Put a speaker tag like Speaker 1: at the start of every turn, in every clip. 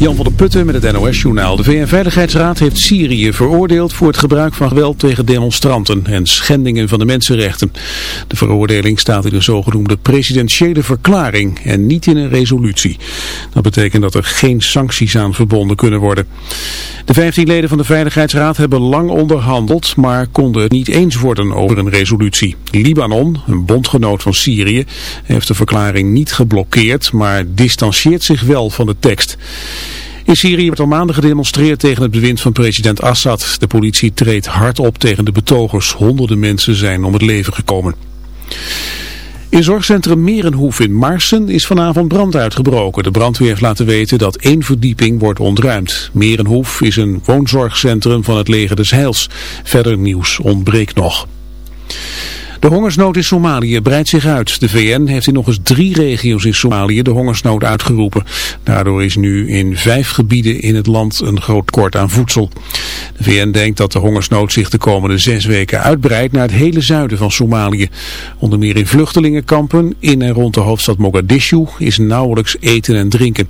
Speaker 1: Jan van der Putten met het NOS-journaal. De VN-veiligheidsraad heeft Syrië veroordeeld voor het gebruik van geweld tegen demonstranten en schendingen van de mensenrechten. De veroordeling staat in de zogenoemde presidentiële verklaring en niet in een resolutie. Dat betekent dat er geen sancties aan verbonden kunnen worden. De 15 leden van de Veiligheidsraad hebben lang onderhandeld, maar konden het niet eens worden over een resolutie. Libanon, een bondgenoot van Syrië, heeft de verklaring niet geblokkeerd, maar distancieert zich wel van de tekst. In Syrië wordt al maanden gedemonstreerd tegen het bewind van president Assad. De politie treedt hard op tegen de betogers. Honderden mensen zijn om het leven gekomen. In zorgcentrum Merenhoef in Marsen is vanavond brand uitgebroken. De brandweer heeft laten weten dat één verdieping wordt ontruimd. Merenhoef is een woonzorgcentrum van het leger des Heils. Verder nieuws ontbreekt nog. De hongersnood in Somalië breidt zich uit. De VN heeft in nog eens drie regio's in Somalië de hongersnood uitgeroepen. Daardoor is nu in vijf gebieden in het land een groot tekort aan voedsel. De VN denkt dat de hongersnood zich de komende zes weken uitbreidt naar het hele zuiden van Somalië. Onder meer in vluchtelingenkampen in en rond de hoofdstad Mogadishu is nauwelijks eten en drinken.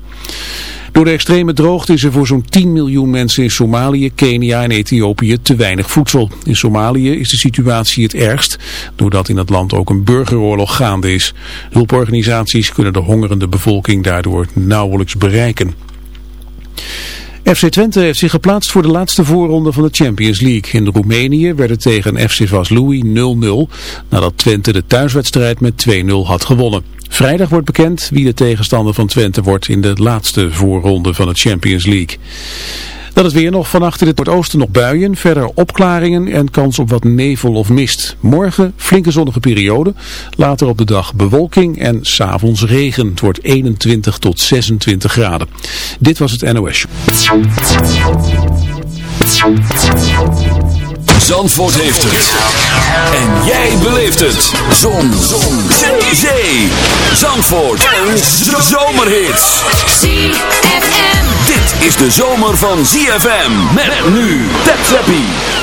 Speaker 1: Door de extreme droogte is er voor zo'n 10 miljoen mensen in Somalië, Kenia en Ethiopië te weinig voedsel. In Somalië is de situatie het ergst, doordat in het land ook een burgeroorlog gaande is. Hulporganisaties kunnen de hongerende bevolking daardoor nauwelijks bereiken. FC Twente heeft zich geplaatst voor de laatste voorronde van de Champions League. In Roemenië werd het tegen FC Vaslui 0-0, nadat Twente de thuiswedstrijd met 2-0 had gewonnen. Vrijdag wordt bekend wie de tegenstander van Twente wordt in de laatste voorronde van de Champions League. Dat is weer nog vannacht in het noordoosten nog buien, verder opklaringen en kans op wat nevel of mist. Morgen flinke zonnige periode, later op de dag bewolking en s'avonds regen. Het wordt 21 tot 26 graden. Dit was het NOS.
Speaker 2: Zandvoort heeft het. En jij beleeft het. Zon. Zon. Zee. Zandvoort. En zomerhits. ZFM. Is de zomer van ZFM. Met nu. Tap.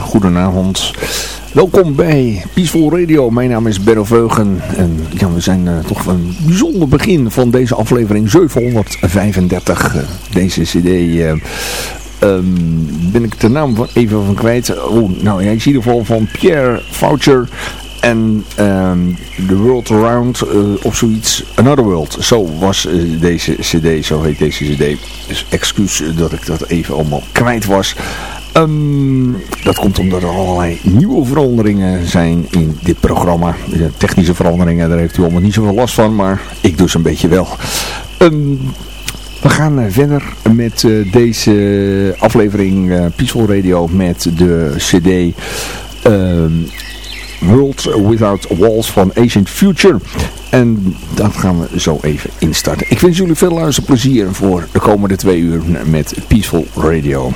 Speaker 3: Goedenavond. Welkom bij Peaceful Radio. Mijn naam is Benno Veugen. En ja, we zijn uh, toch een bijzonder begin van deze aflevering 735. Uh, deze cd uh, um, ben ik de naam van, even van kwijt. Oh, nou, hij is in ieder geval van Pierre Voucher en um, The World Around of zoiets. Another World. Zo was deze cd, zo heet deze cd. Dus excuus dat ik dat even allemaal kwijt was. Um, dat komt omdat er allerlei nieuwe veranderingen zijn in dit programma. Technische veranderingen, daar heeft u allemaal niet zoveel last van, maar ik dus een beetje wel. Um, we gaan verder met uh, deze aflevering uh, Peaceful Radio met de cd World Without Walls van Ancient Future. En dat gaan we zo even instarten. Ik wens jullie veel luisterplezier voor de komende twee uur met Peaceful Radio.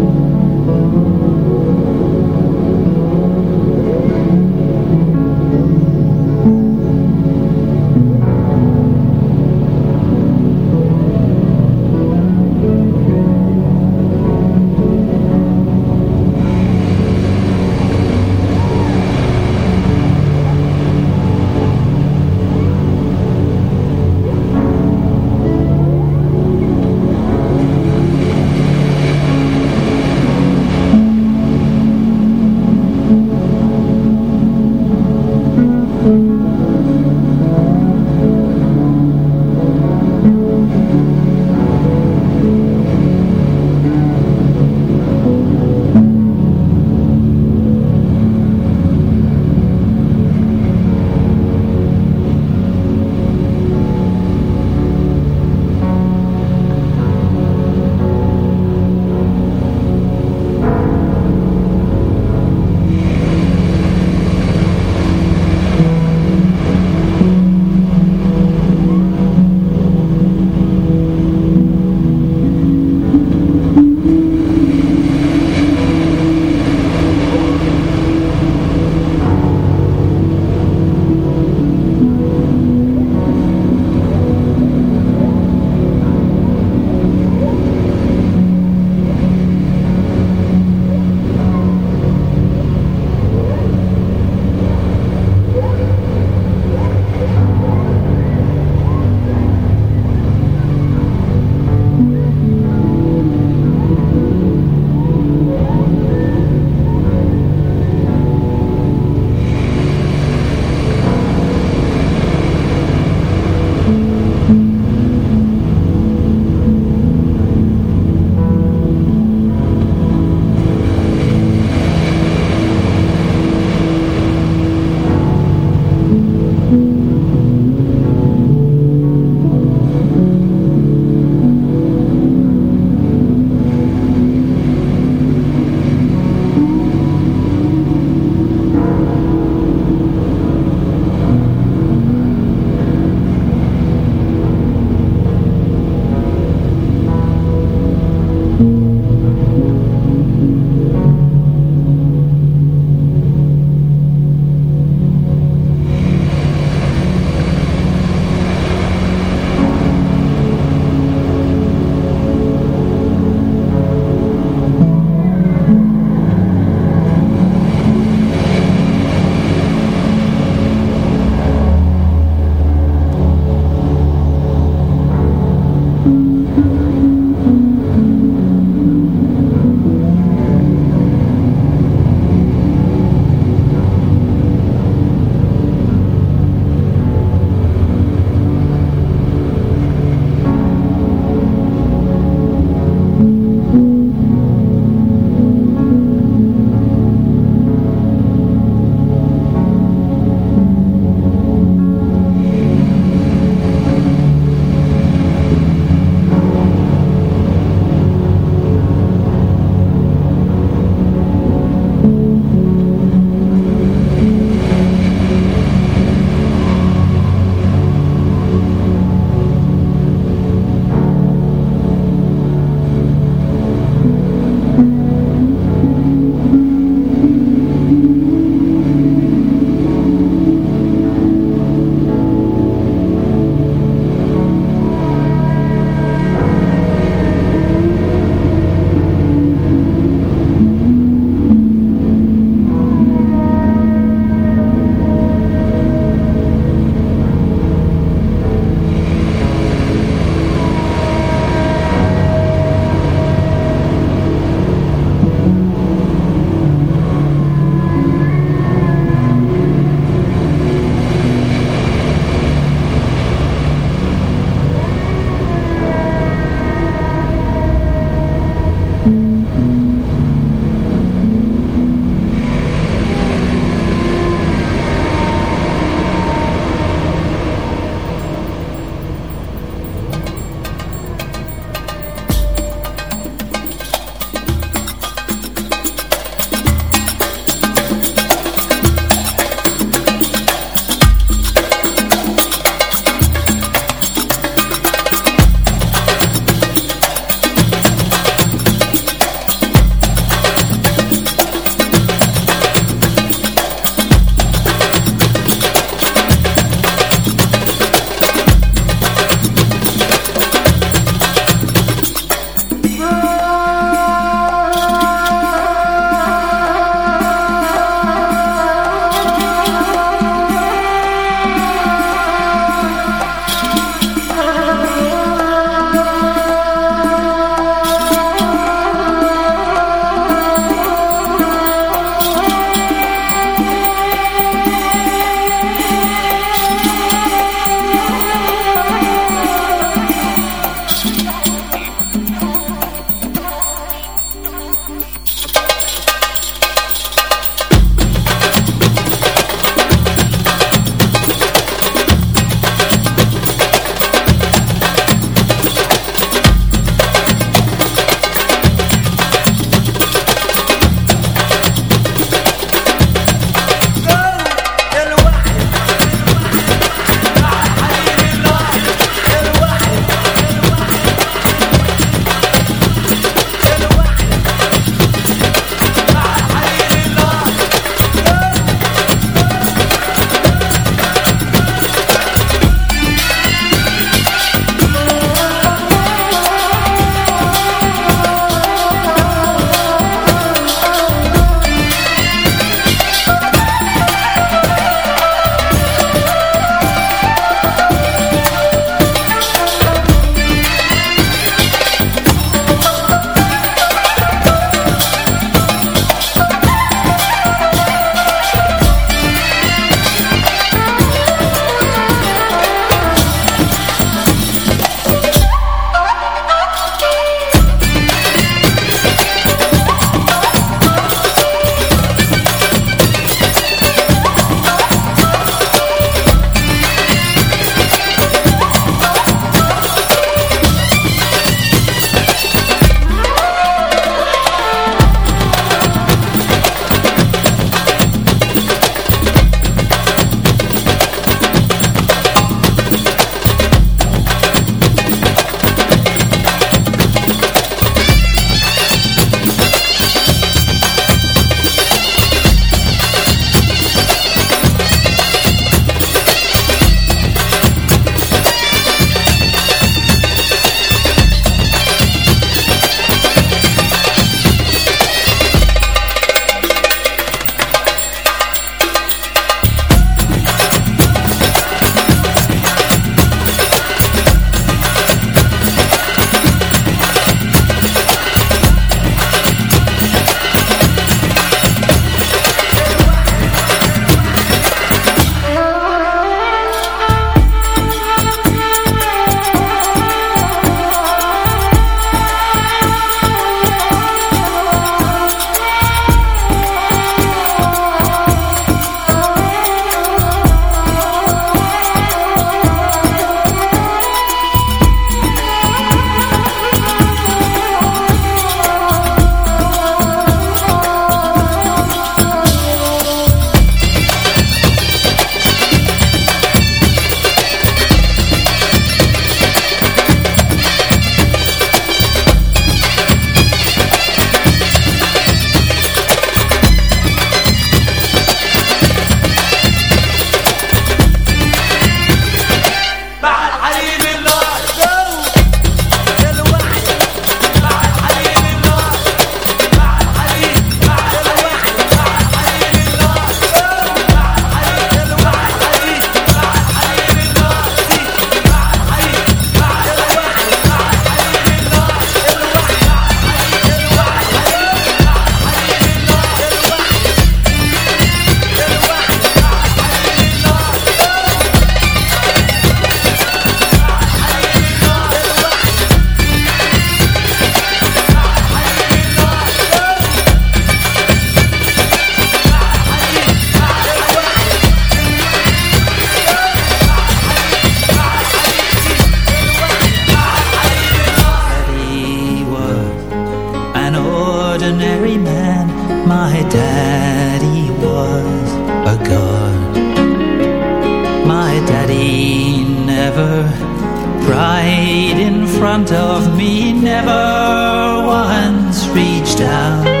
Speaker 4: Cried in front of me, never once reached out.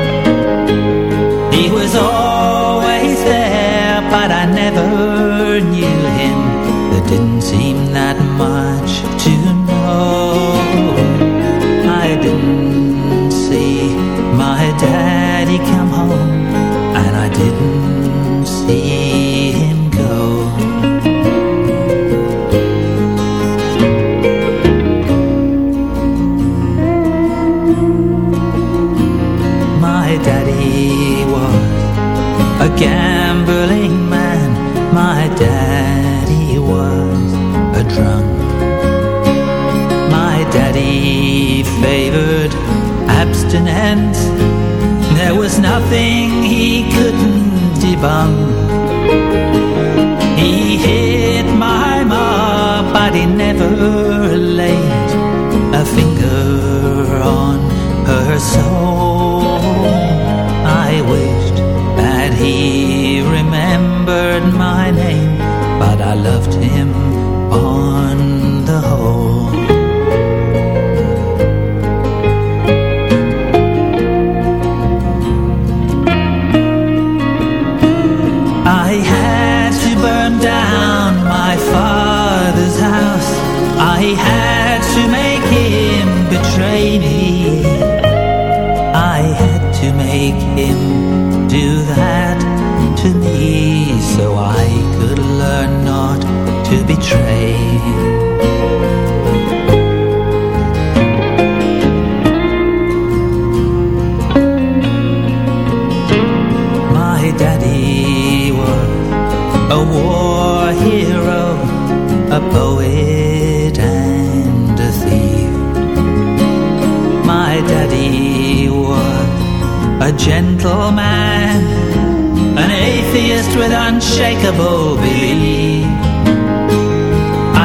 Speaker 4: Abstinence. There was nothing he couldn't debunk. He hit my ma, but he never laid a finger on her soul. I wished that he remembered my name, but I loved him on the whole. My daddy was a war hero, a poet and a thief. My daddy was a gentleman, an atheist with unshakable belief.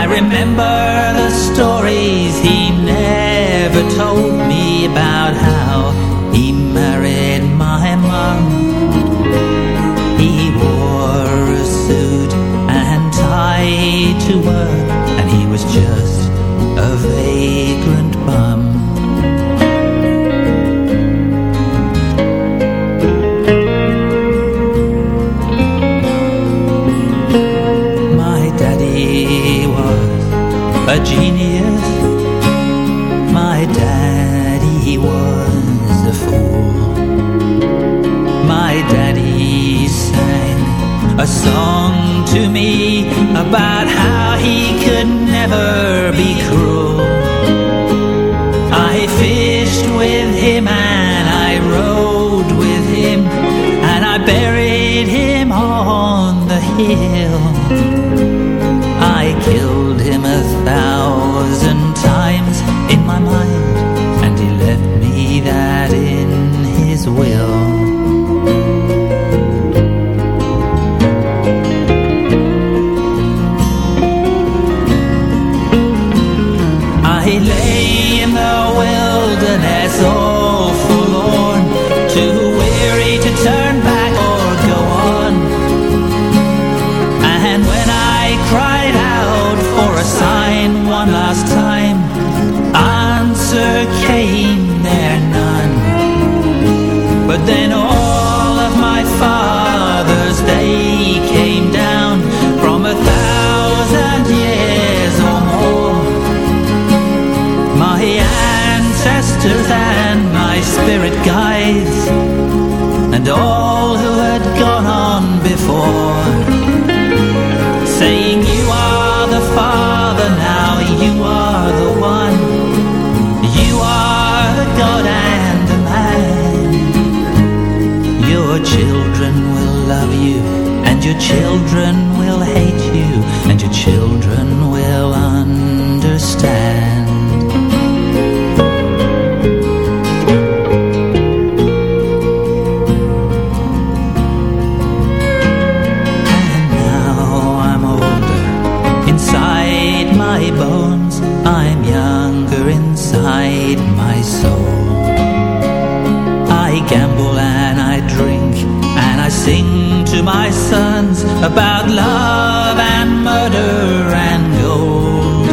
Speaker 4: I remember the stories he never told me about how me about how he could never be cruel. I fished with him and I rode with him and I buried him on the hill. I killed him a thousand came there none. But then all of my fathers, they came down from a thousand years or more. My ancestors and my spirit guides And all your children about love and murder and gold.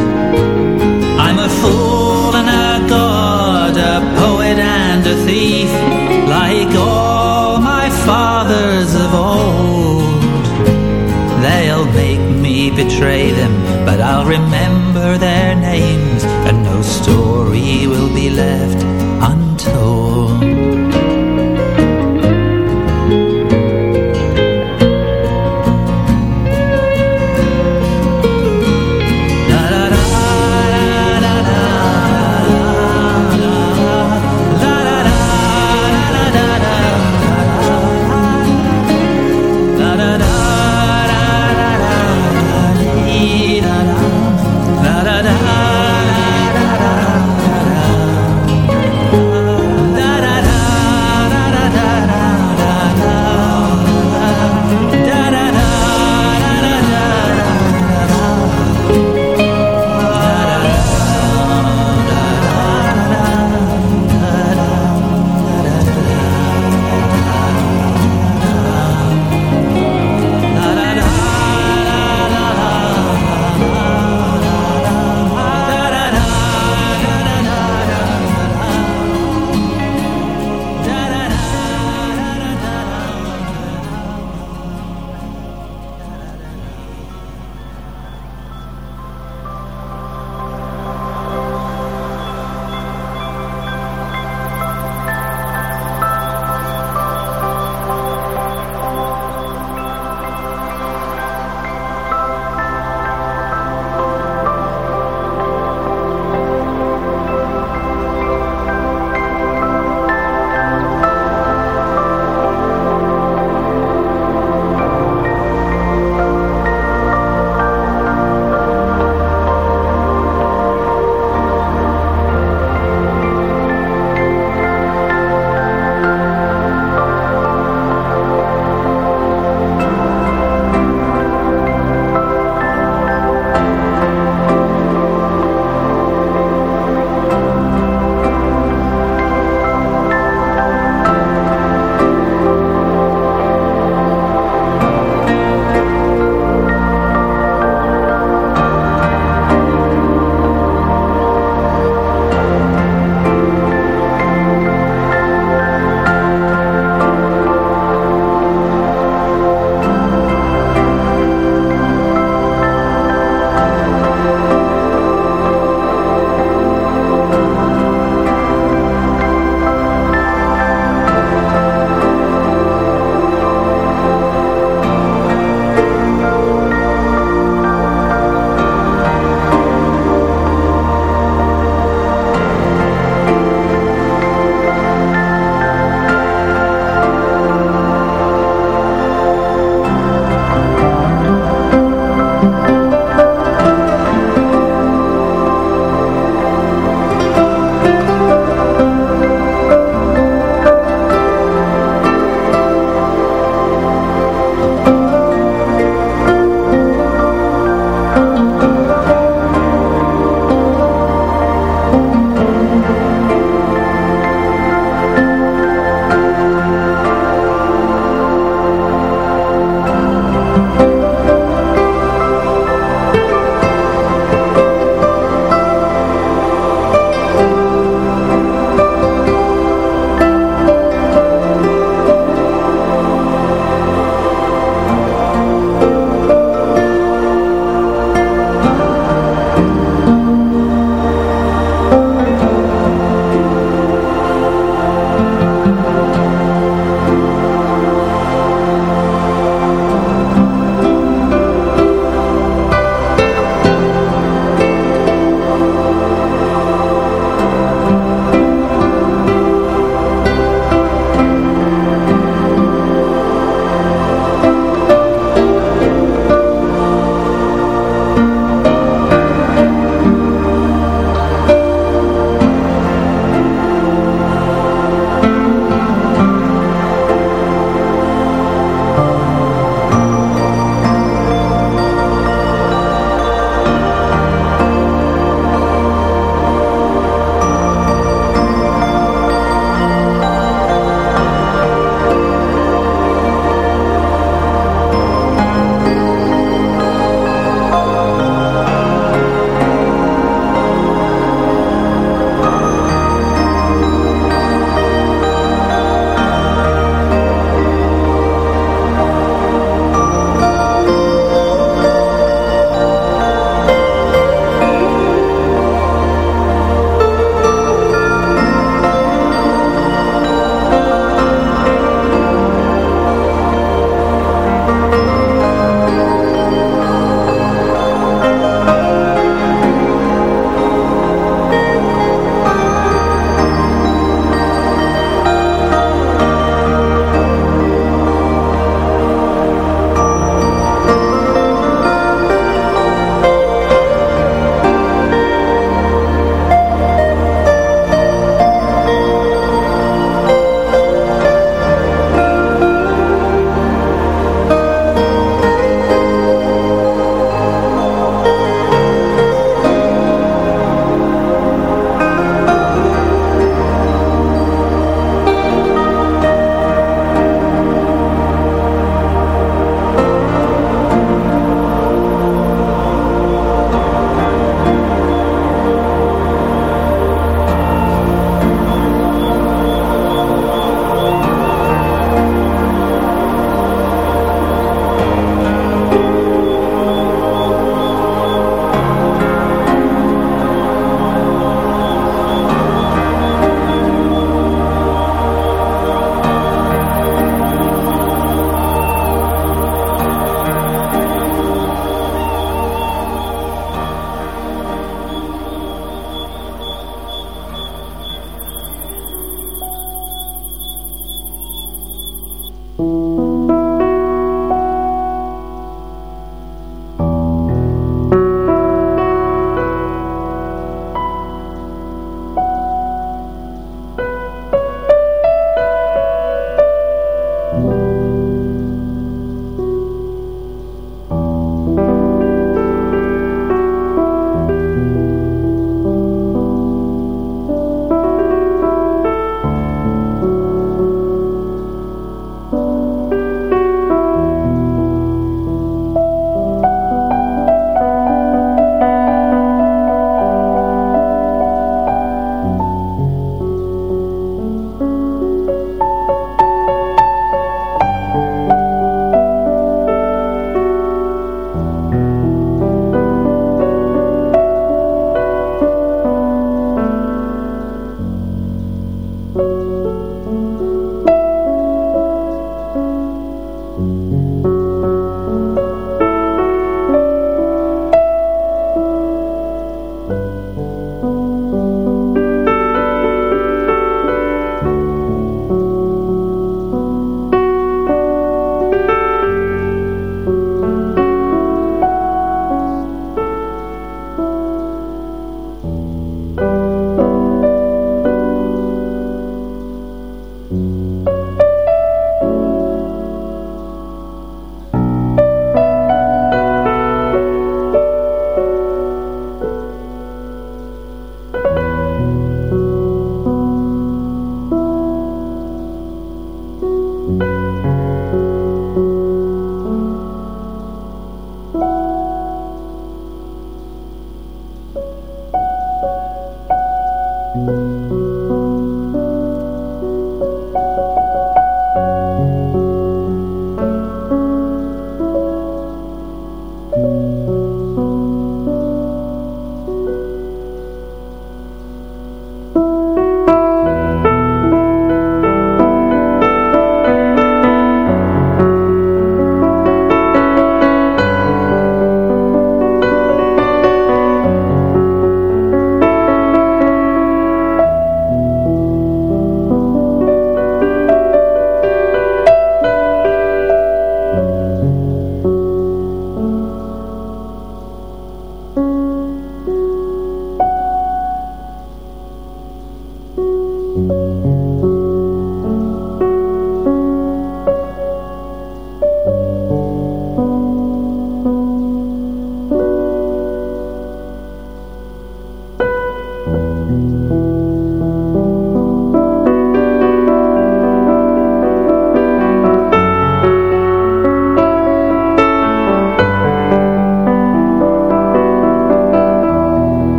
Speaker 4: I'm a fool and a god, a poet and a thief, like all my fathers of old. They'll make me betray them, but I'll remember their names, and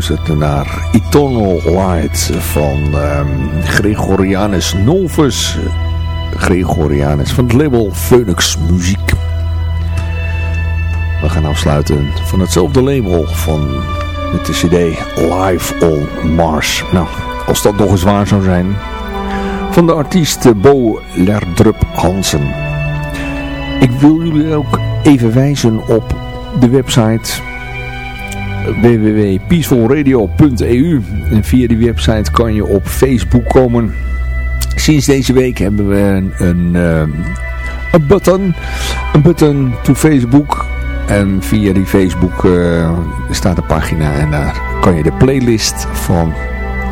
Speaker 3: geluisterd naar Eternal Light van um, Gregorianus Novus. Gregorianus van het label Phoenix Muziek. We gaan afsluiten van hetzelfde label van de cd Live on Mars. Nou, als dat nog eens waar zou zijn, van de artiest Bo Lerdrup Hansen. Ik wil jullie ook even wijzen op de website www.peacefulradio.eu en via die website kan je op Facebook komen. Sinds deze week hebben we een, een, eh, een button, een button to Facebook en via die Facebook uh, staat een pagina en daar kan je de playlist van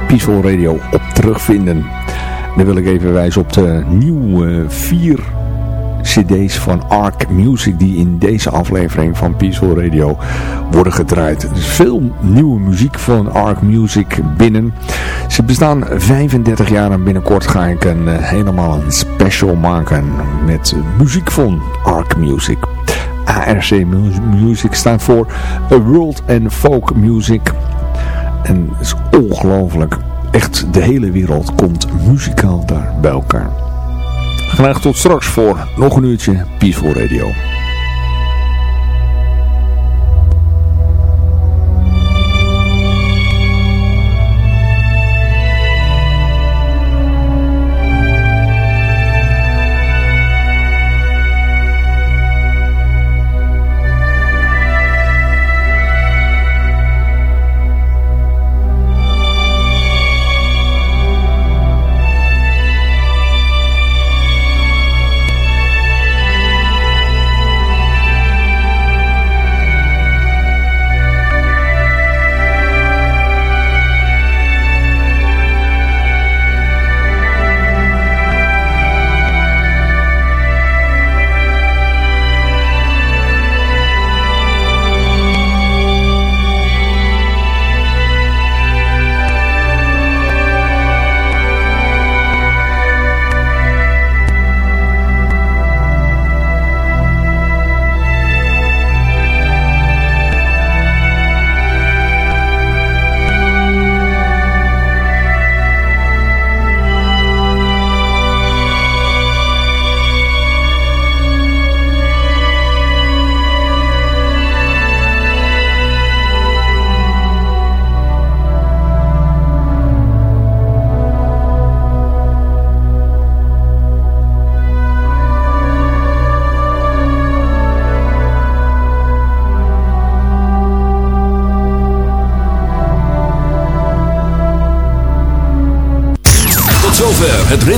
Speaker 3: Peaceful Radio op terugvinden. Dan wil ik even wijzen op de nieuwe vier cd's van Arc Music die in deze aflevering van Peaceful Radio worden gedraaid. Er is veel nieuwe muziek van Arc Music binnen. Ze bestaan 35 jaar en binnenkort ga ik een, eh, helemaal een special maken met muziek van Arc Music. ARC Music staat voor World and Folk Music. En het is ongelooflijk. Echt de hele wereld komt muzikaal daar bij elkaar. Graag tot straks voor nog een uurtje Peaceful Radio.